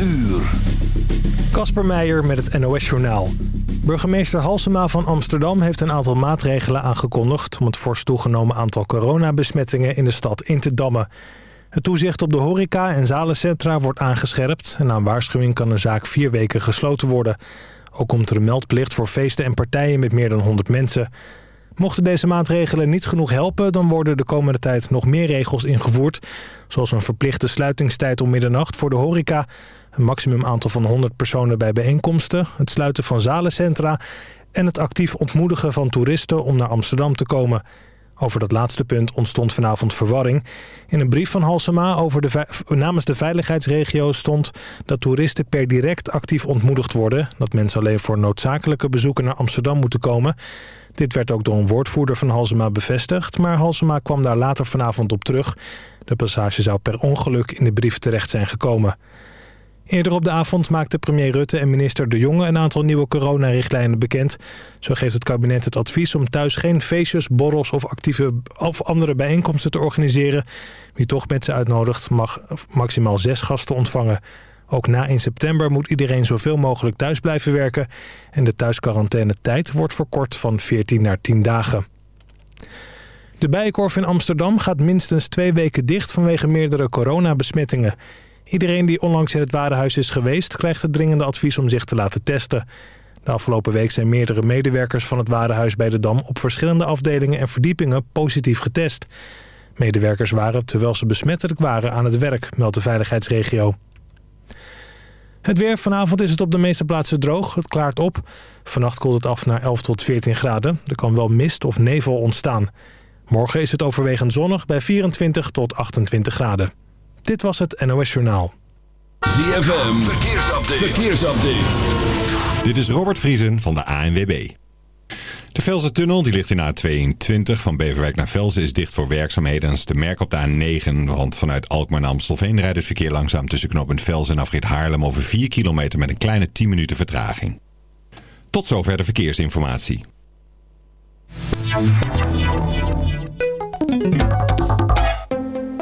uur. Kasper Meijer met het NOS-journaal. Burgemeester Halsema van Amsterdam heeft een aantal maatregelen aangekondigd... om het fors toegenomen aantal coronabesmettingen in de stad in te dammen. Het toezicht op de horeca en zalencentra wordt aangescherpt... en na een waarschuwing kan de zaak vier weken gesloten worden. Ook komt er een meldplicht voor feesten en partijen met meer dan 100 mensen... Mochten deze maatregelen niet genoeg helpen... dan worden de komende tijd nog meer regels ingevoerd. Zoals een verplichte sluitingstijd om middernacht voor de horeca... een maximum aantal van 100 personen bij bijeenkomsten... het sluiten van zalencentra... en het actief ontmoedigen van toeristen om naar Amsterdam te komen... Over dat laatste punt ontstond vanavond verwarring. In een brief van Halsema over de namens de veiligheidsregio stond dat toeristen per direct actief ontmoedigd worden. Dat mensen alleen voor noodzakelijke bezoeken naar Amsterdam moeten komen. Dit werd ook door een woordvoerder van Halsema bevestigd, maar Halsema kwam daar later vanavond op terug. De passage zou per ongeluk in de brief terecht zijn gekomen. Eerder op de avond maakten premier Rutte en minister De Jonge een aantal nieuwe coronarichtlijnen bekend. Zo geeft het kabinet het advies om thuis geen feestjes, borrels of, actieve, of andere bijeenkomsten te organiseren. Wie toch mensen uitnodigt mag maximaal zes gasten ontvangen. Ook na 1 september moet iedereen zoveel mogelijk thuis blijven werken. En de thuisquarantaine-tijd wordt verkort van 14 naar 10 dagen. De Bijenkorf in Amsterdam gaat minstens twee weken dicht vanwege meerdere coronabesmettingen. Iedereen die onlangs in het warenhuis is geweest... krijgt het dringende advies om zich te laten testen. De afgelopen week zijn meerdere medewerkers van het warenhuis bij de Dam... op verschillende afdelingen en verdiepingen positief getest. Medewerkers waren, terwijl ze besmettelijk waren, aan het werk... meldt de veiligheidsregio. Het weer. Vanavond is het op de meeste plaatsen droog. Het klaart op. Vannacht koelt het af naar 11 tot 14 graden. Er kan wel mist of nevel ontstaan. Morgen is het overwegend zonnig bij 24 tot 28 graden. Dit was het NOS Journaal. ZFM. Verkeersupdate. Verkeersupdate. Dit is Robert Vriesen van de ANWB. De Velzen-tunnel die ligt in A22 van Beverwijk naar Velzen is dicht voor werkzaamheden. En is te merken op de A9, want vanuit Alkmaar naar Amstelveen rijdt het verkeer langzaam tussen knooppunt Velzen en afrit Haarlem over 4 kilometer met een kleine 10 minuten vertraging. Tot zover de verkeersinformatie.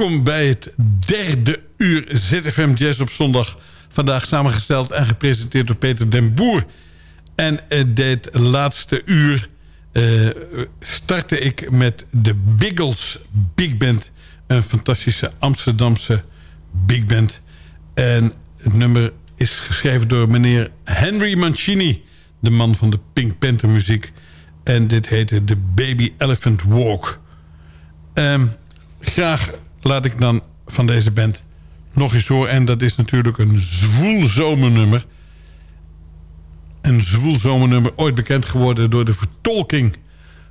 Welkom bij het derde uur ZFM Jazz op zondag. Vandaag samengesteld en gepresenteerd door Peter den Boer. En dit laatste uur uh, startte ik met de Biggles Big Band. Een fantastische Amsterdamse big band. En het nummer is geschreven door meneer Henry Mancini. De man van de Pink Panther muziek. En dit heette The Baby Elephant Walk. Um, graag laat ik dan van deze band nog eens horen. En dat is natuurlijk een zwoel zomernummer. Een zwoel zomernummer. Ooit bekend geworden door de vertolking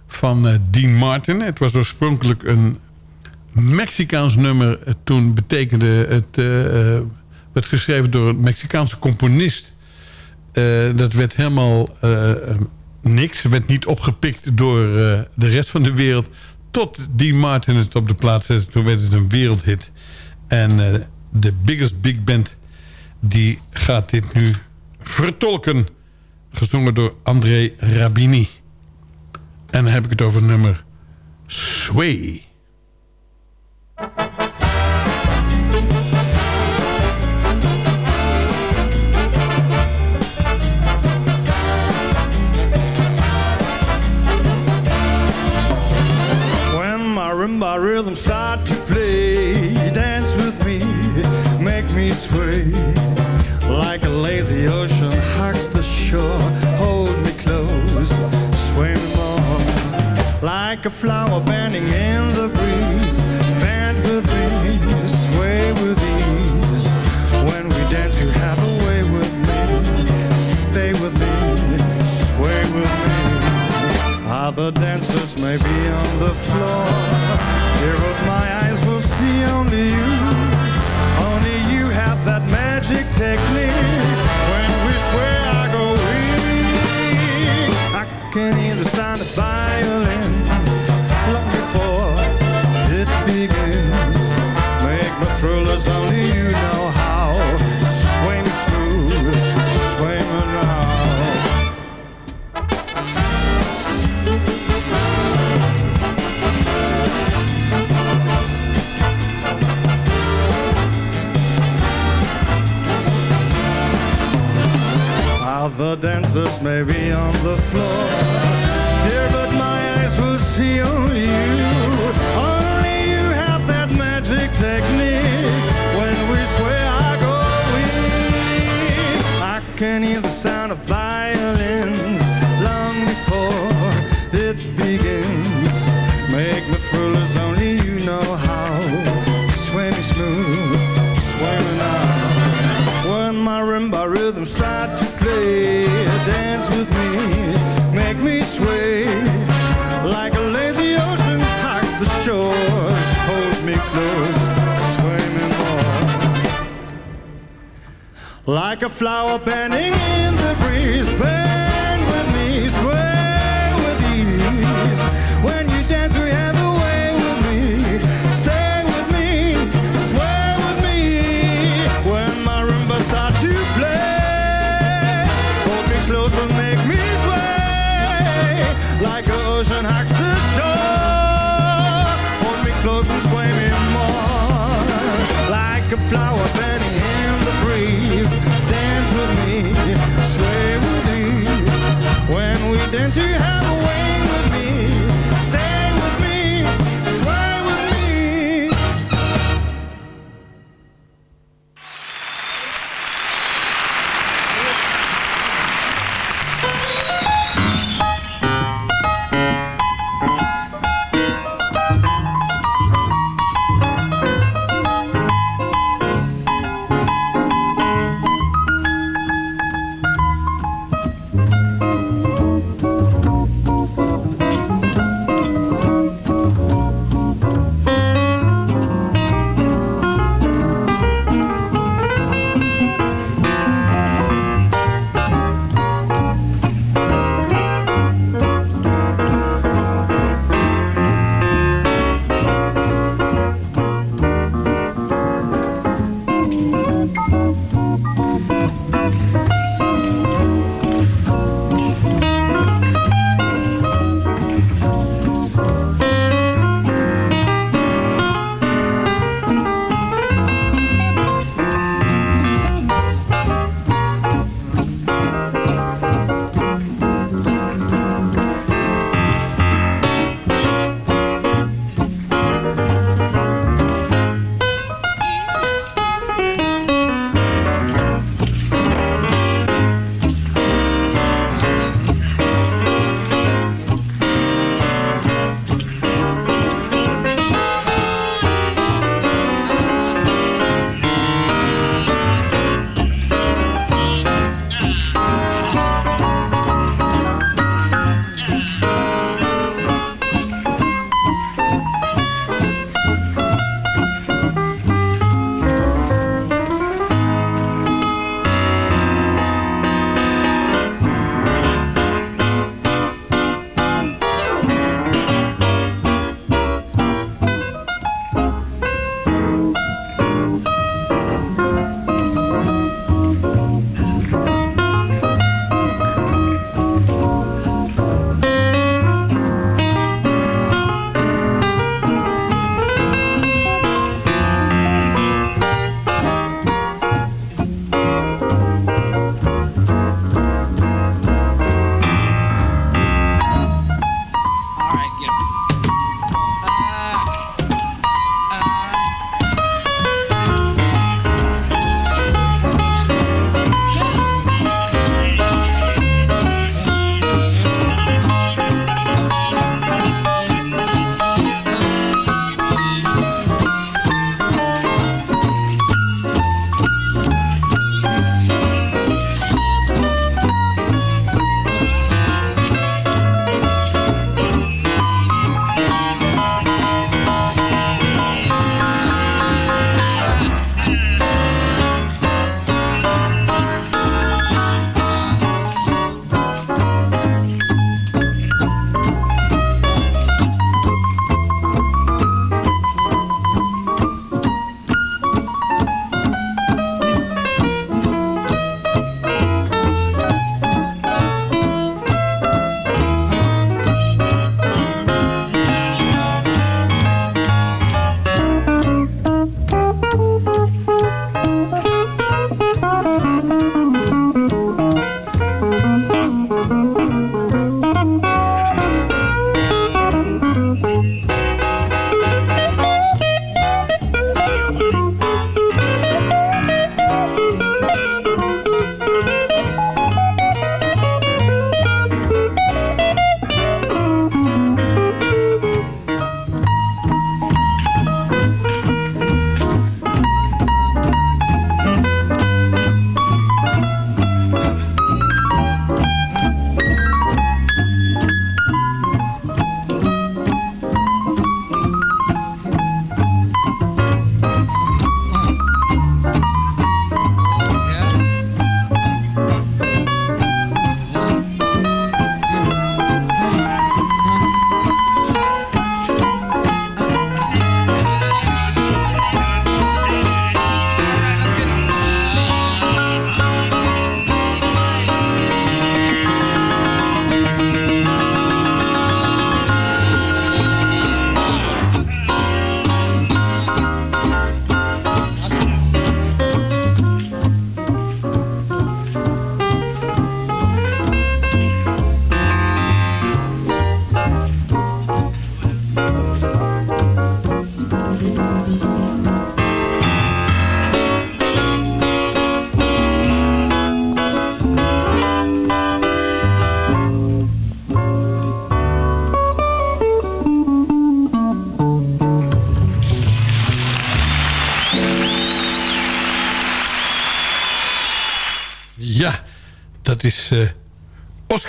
van uh, Dean Martin. Het was oorspronkelijk een Mexicaans nummer. Toen betekende het... Uh, werd geschreven door een Mexicaanse componist. Dat werd helemaal niks. werd niet opgepikt door de rest van de wereld. Tot Dean Martin het op de plaats zette. Toen werd het een wereldhit. En de Biggest Big Band... die gaat dit nu vertolken. Gezongen door André Rabini. En dan heb ik het over nummer Sway. Marimba rhythm start to play. Dance with me, make me sway. Like a lazy ocean hugs the shore Hold me close, sway me more Like a flower bending in the breeze Bend with me, sway with ease. When we dance you have a way with me Stay with me, sway with me. Other dancers may be on the floor take Other dancers may be on the floor. Dear, but my eyes will see flower bending in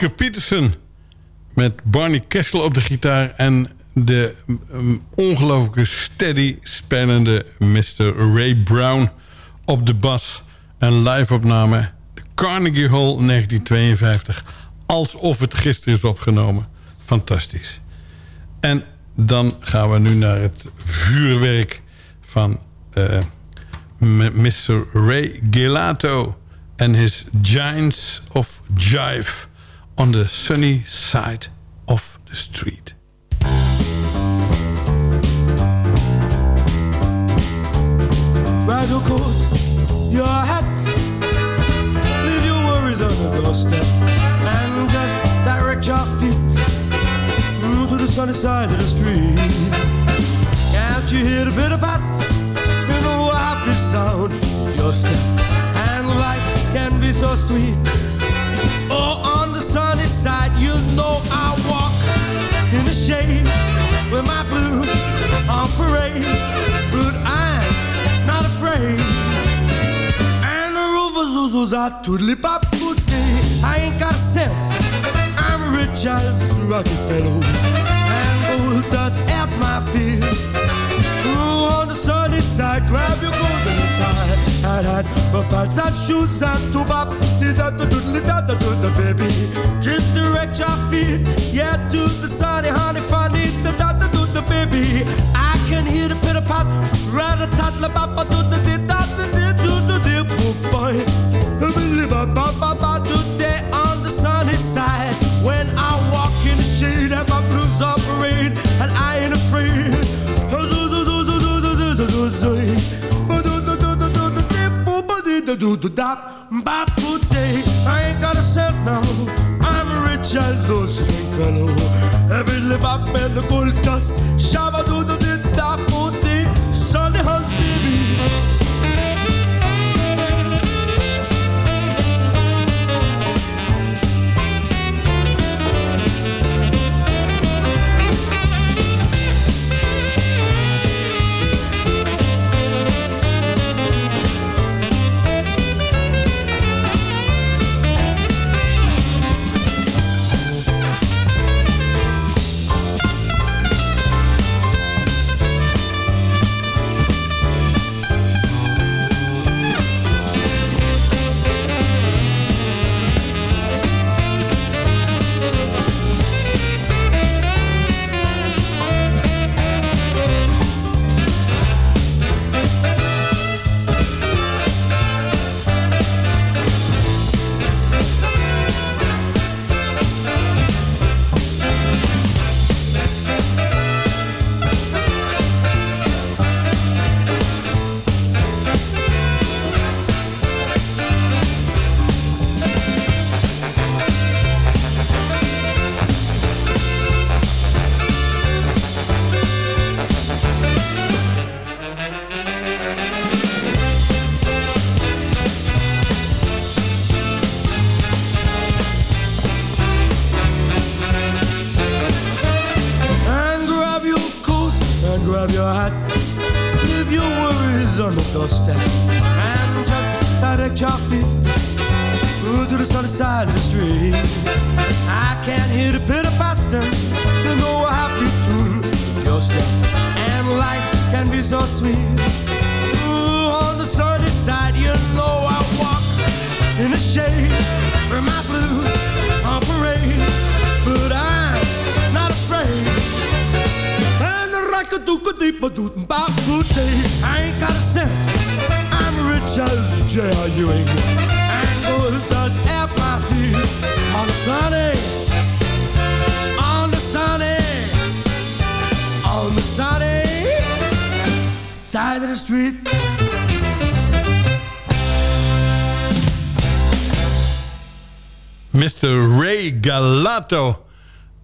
Oscar Peterson met Barney Kessel op de gitaar... en de um, ongelooflijke steady spelende Mr. Ray Brown op de bas. Een live-opname, Carnegie Hall 1952. Alsof het gisteren is opgenomen. Fantastisch. En dan gaan we nu naar het vuurwerk van uh, Mr. Ray Gelato... and his Giants of Jive on the sunny side of the street. Grab your coat, your hat, leave your worries on the doorstep, and just direct your feet to the sunny side of the street. Can't you hear the bitter pat? You know a happy sound your step, and life can be so sweet. Oh, the side, you know I walk in the shade with my blues on parade, but I'm not afraid. And the rovers who's out to lip up I ain't got a cent. I'm rich as Rockefeller, and gold dust at my feet. Oh, on the sunny side, grab Hat, hat, my pants and shoes and to bop. Did that, do, do, da, da, do, da, baby. Just direct your feet, yeah, to the sunny, honey, funny, da, da, da, do, baby. I can hear the pitter pat, rat a tat, la, ba, do, da, di, da, da, di, do, do, di, boop, boy. I ain't got a cent now. I'm rich as those street fellow. Every lip up and the gold dust. Shabba do do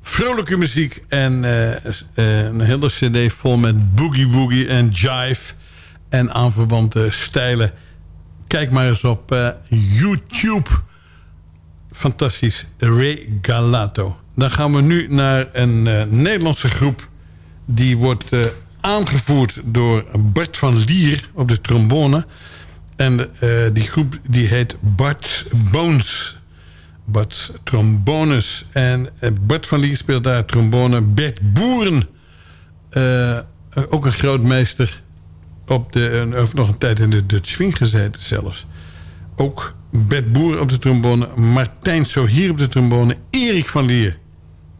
Vrolijke muziek en eh, eh, een hele cd vol met boogie woogie en jive en aanverwante stijlen. Kijk maar eens op eh, YouTube. Fantastisch, Ray Galato. Dan gaan we nu naar een Nederlandse groep. Die wordt aangevoerd door Bart van Lier op de trombone. En die groep die heet Bart Bones. Bart's trombones. En eh, Bart van Lier speelt daar trombone. Bert Boeren, eh, ook een groot meester. Op de, nog een tijd in de Dutch Swing gezeten zelfs. Ook Bert Boeren op de trombone. Martijn Sohier op de trombone. Erik van Lier,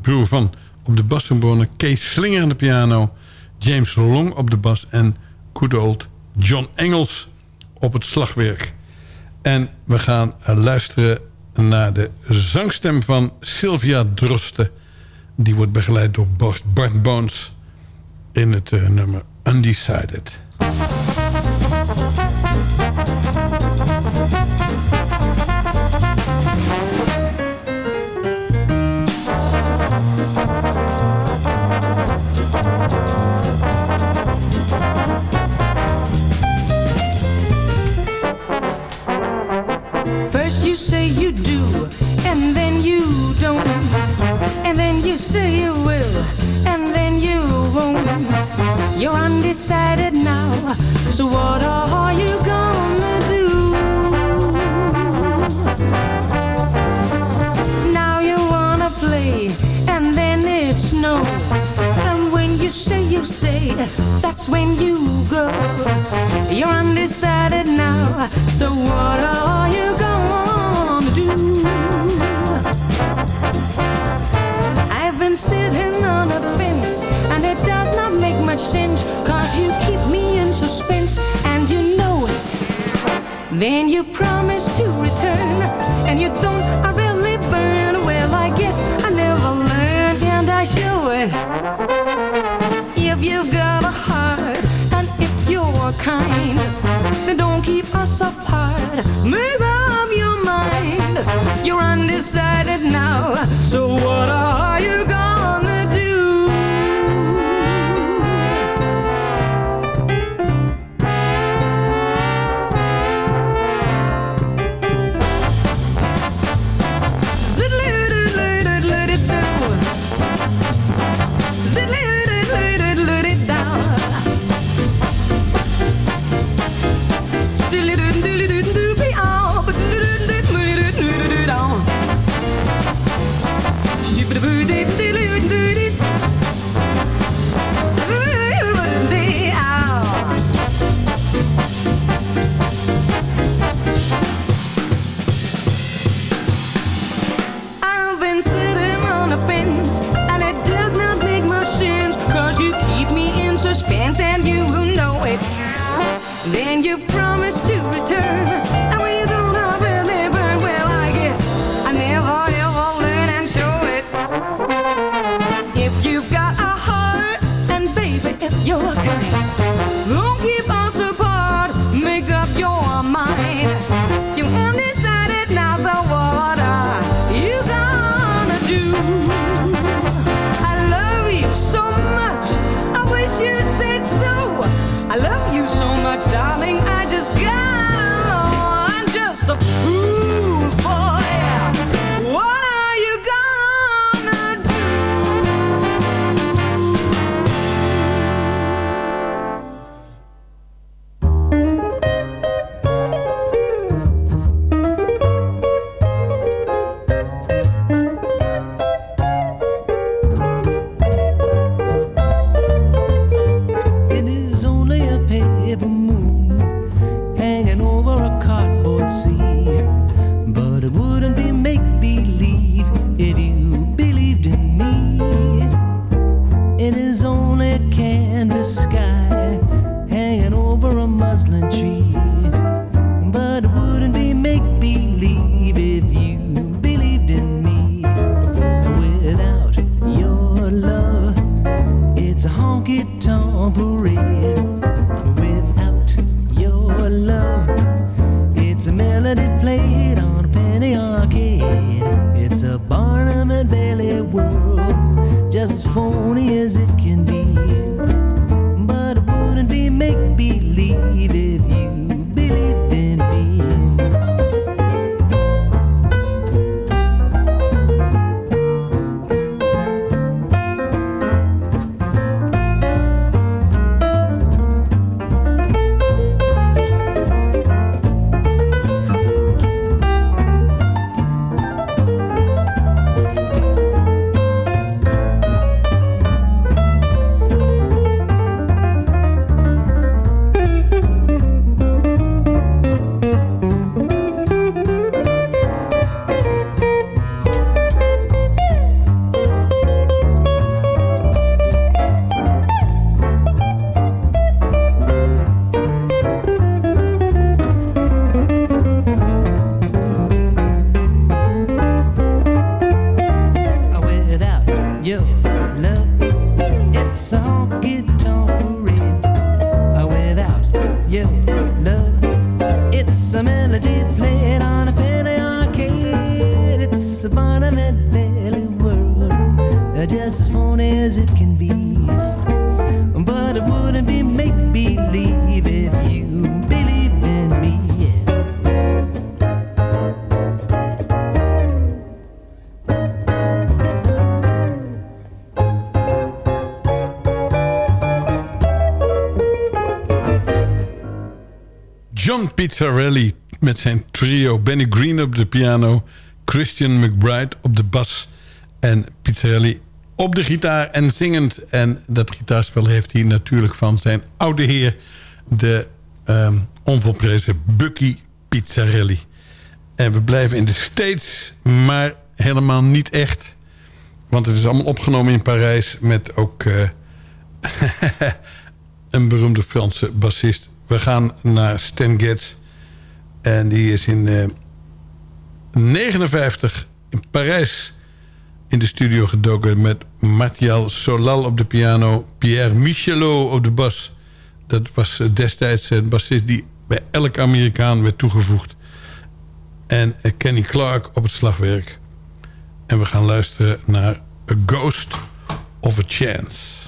broer van, op de bastrombone. Kees Slinger aan de piano. James Long op de bas. En good old John Engels op het slagwerk. En we gaan luisteren naar de zangstem van Sylvia Droste. Die wordt begeleid door Bart Bones in het uh, nummer Undecided. And then you say you will, and then you won't. You're undecided now, so what are you gonna do? Now you wanna play, and then it's no. And when you say you stay, that's when you go. You're undecided now, so what are Then you promise to return, and you don't I really burn. Well, I guess I never learned, and I show it. If you've got a heart, and if you're kind, then don't keep us apart. Make up your mind. You're undecided now, so what are you gonna trio. Benny Green op de piano. Christian McBride op de bas. En Pizzarelli op de gitaar en zingend. En dat gitaarspel heeft hij natuurlijk van zijn oude heer... de ehm onvolprezen Bucky Pizzarelli. En we blijven in de States, maar helemaal niet echt. Want het is allemaal opgenomen in Parijs... met ook eh, een beroemde Franse bassist. We gaan naar Stan Getz. En die is in eh 59 in Parijs in de studio gedoken... met Mathial Solal op de piano... Pierre Michelot op de bas. Dat was eh, destijds een bassist die bij elk Amerikaan werd toegevoegd. En eh, Kenny Clark op het slagwerk. En we gaan luisteren naar A Ghost of a Chance.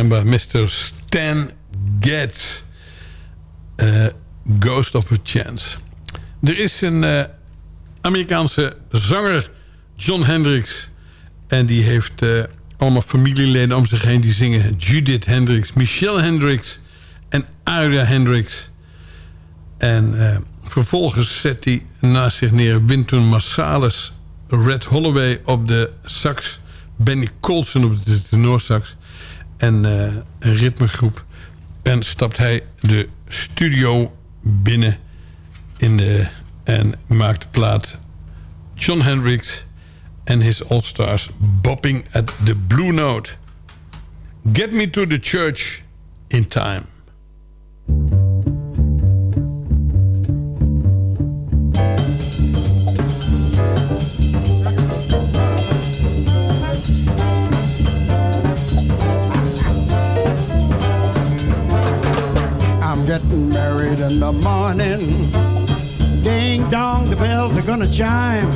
Onmiskenbaar Mr. Stan Getz. Eh, Ghost of a Chance. Er is een eh, Amerikaanse zanger, John Hendricks. En die heeft eh, allemaal familieleden om zich heen. Die zingen Judith Hendricks, Michelle Hendricks en Aria Hendricks. En vervolgens zet hij naast zich neer Wynton Marsalis... Red Holloway op de sax... Benny Colson op de tenorsax... en eh, een ritmegroep. En stapt hij de studio binnen... In de, en maakt de plaat John Hendricks... en his All-Stars bopping at the Blue Note. Get me to the church in time. In the morning. Ding dong, the bells are gonna chime.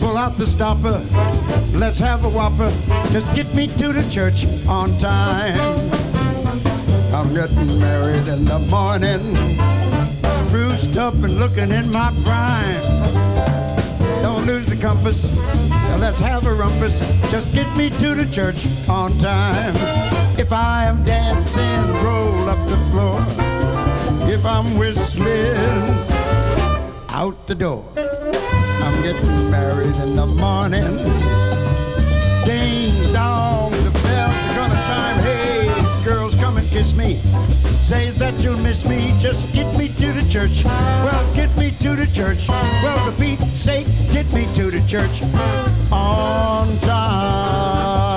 Pull out the stopper, let's have a whopper. Just get me to the church on time. I'm getting married in the morning. Spruced up and looking in my prime. Don't lose the compass, let's have a rumpus. Just get me to the church on time. If I am dancing, roll up the floor. If I'm whistling, out the door. I'm getting married in the morning. Ding dong, the bells are gonna chime. Hey, girls, come and kiss me. Say that you'll miss me. Just get me to the church. Well, get me to the church. Well, for Pete's sake, get me to the church on time.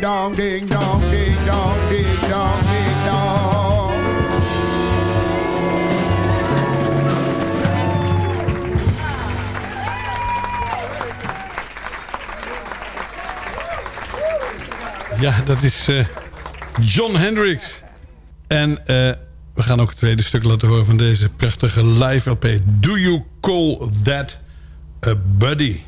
Dong, ding dong, ding dong, ding dong, ding dong. Ja, dat is eh, John Hendricks. En eh, we gaan ook het tweede stuk laten horen van deze prachtige live LP. Do You Call That a Buddy?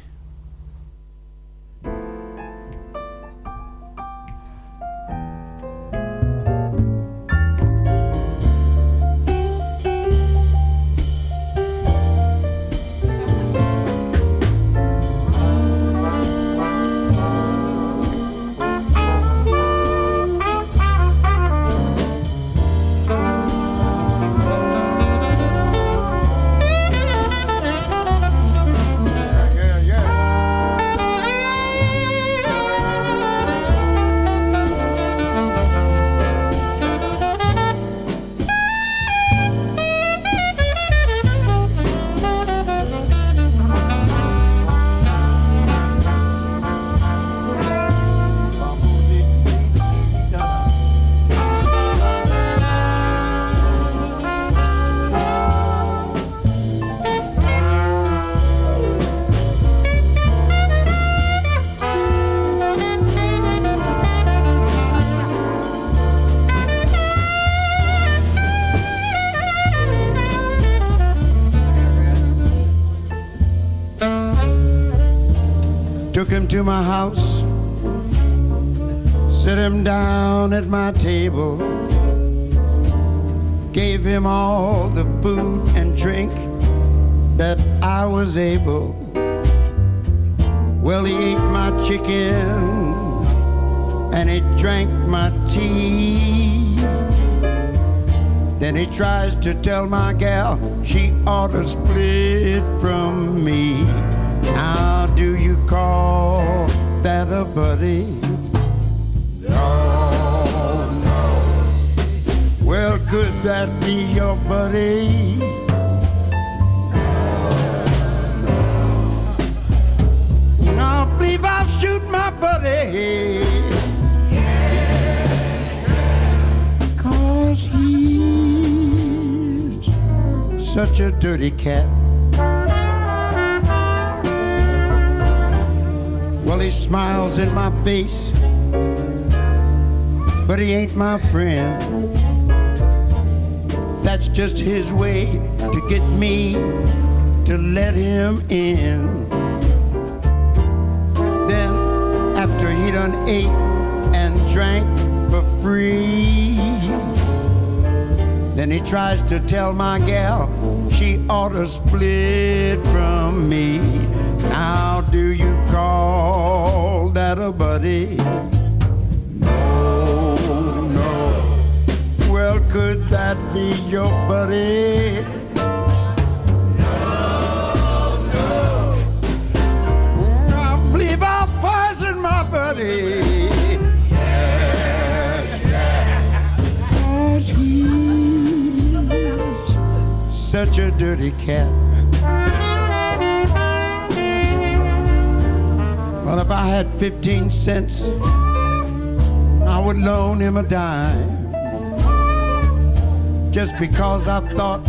Gave him all the food and drink that I was able. Well, he ate my chicken and he drank my tea. Then he tries to tell my gal she ought to split from me. How do you call that a buddy? Could that be your buddy? No. I believe I'll shoot my buddy. Cause he's such a dirty cat. Well, he smiles in my face, but he ain't my friend. That's just his way to get me to let him in. Then, after he done ate and drank for free, then he tries to tell my gal she ought to split from me. How do you call that a buddy? No, no. Well, could that be your buddy? Such a dirty cat. Well, if I had 15 cents, I would loan him a dime. Just because I thought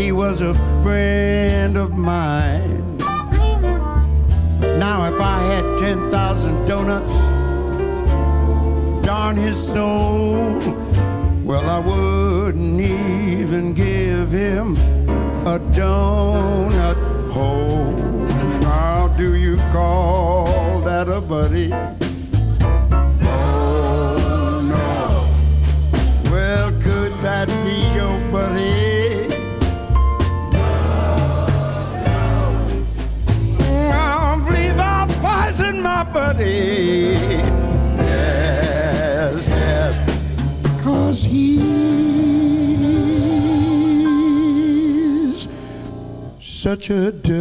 he was a friend of mine. Now, if I had 10,000 donuts, darn his soul, well, I wouldn't even give him a donut hole. How do you call that a buddy? Buddy. Yes, yes. Cause he's such a dirty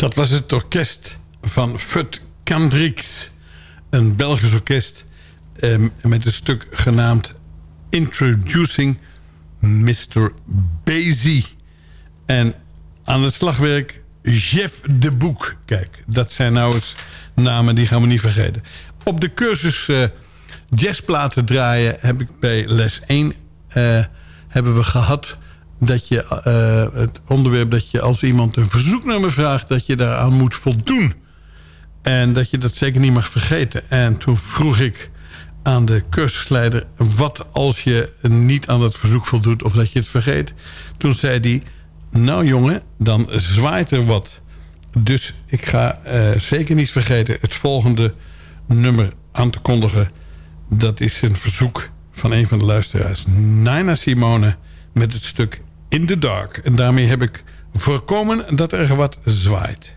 Dat was het orkest van Fut Kendricks. Een Belgisch orkest eh, met een stuk genaamd Introducing Mr. Basie. En aan het slagwerk Jeff de Boek. Kijk, dat zijn nou eens namen die gaan we niet vergeten. Op de cursus eh, jazzplaten draaien heb ik bij les 1 eh, hebben we gehad dat je eh, het onderwerp dat je als iemand een verzoeknummer vraagt... dat je daaraan moet voldoen. En dat je dat zeker niet mag vergeten. En toen vroeg ik aan de cursusleider... wat als je niet aan dat verzoek voldoet of dat je het vergeet. Toen zei hij... nou jongen, dan zwaait er wat. Dus ik ga eh, zeker niet vergeten het volgende nummer aan te kondigen. Dat is een verzoek van een van de luisteraars. Nina Simone met het stuk In the Dark. En daarmee heb ik voorkomen dat er wat zwaait.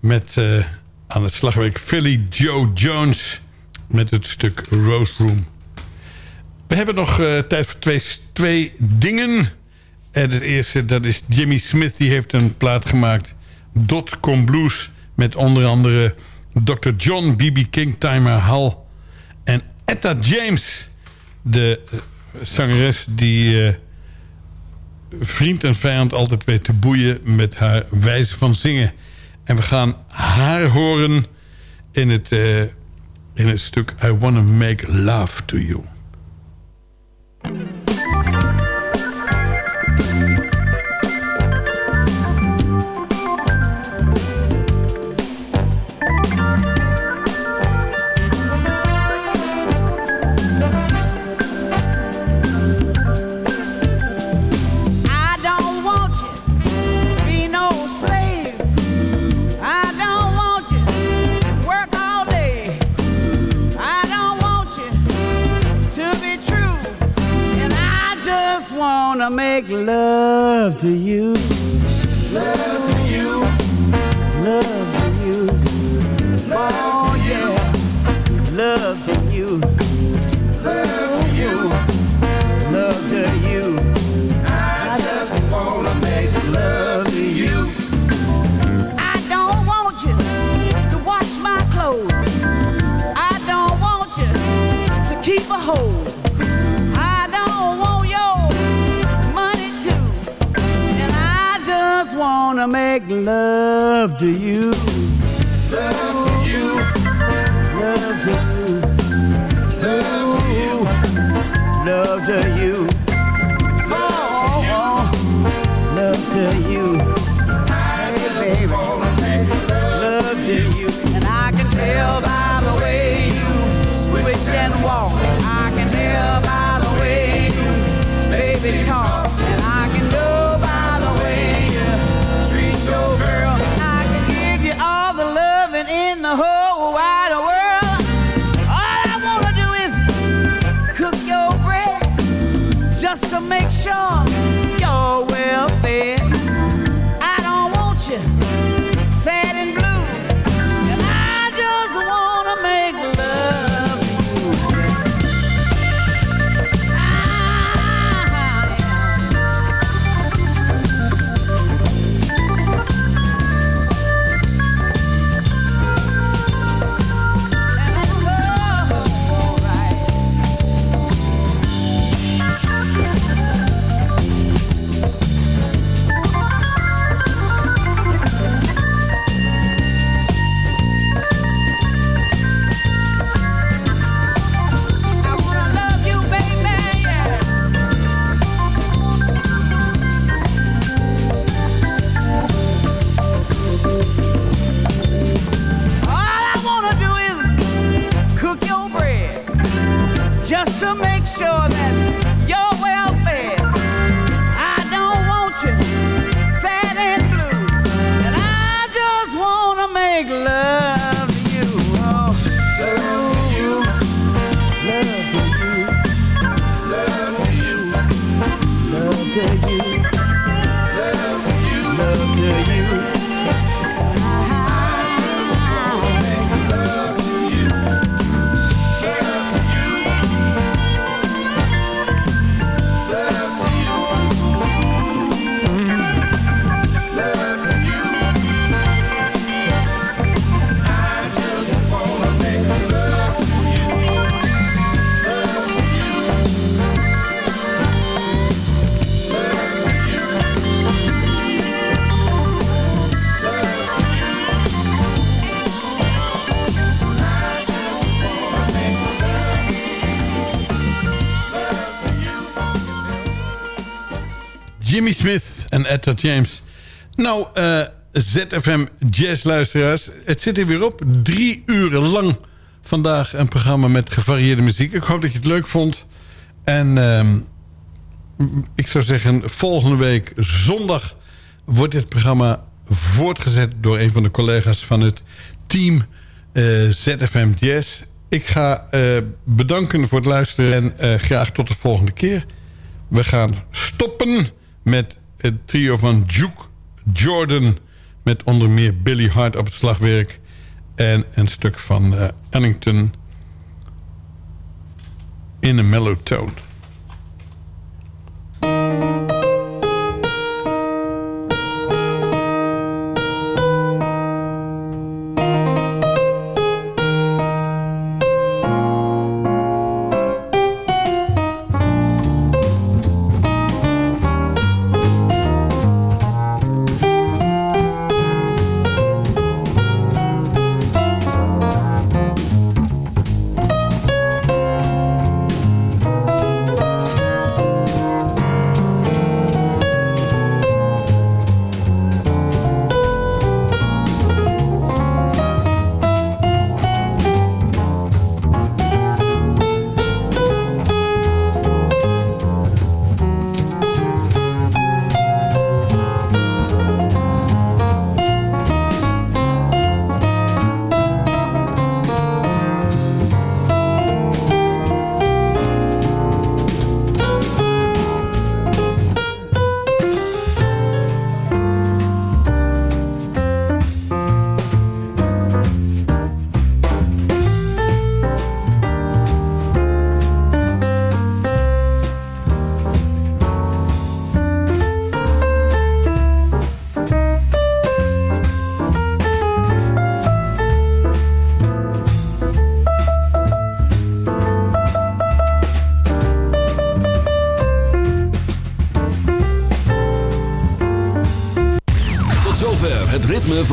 Met eh, aan het slagwerk Philly Joe Jones met het stuk Rose Room. We hebben nog eh, tijd voor twee, twee dingen. En het eerste, dat is Jimmy Smith. Die heeft een plaat gemaakt. Dotcom Blues. Met onder andere Dr. John B.B. King, Timer Hall. En Etta James. De eh, zangeres die vriend en vijand altijd weet te boeien... met haar wijze van zingen. En we gaan haar horen in het, eh, in het stuk... I Wanna Make Love to You. Wanna make love to you. Love to you. Love to you. Oh yeah. Love to you. Make love to you. Etta James. Nou, eh, ZFM Jazzluisteraars. Het zit er weer op. Drie uren lang vandaag een programma met gevarieerde muziek. Ik hoop dat je het leuk vond. En ehm, ik zou zeggen, volgende week zondag wordt dit programma voortgezet door een van de collega's van het team eh, ZFM Jazz. Ik ga eh, bedanken voor het luisteren en graag tot de volgende keer. We gaan stoppen met het trio van Duke Jordan... met onder meer Billy Hart op het slagwerk... en een stuk van eh, Ellington in een mellow tone.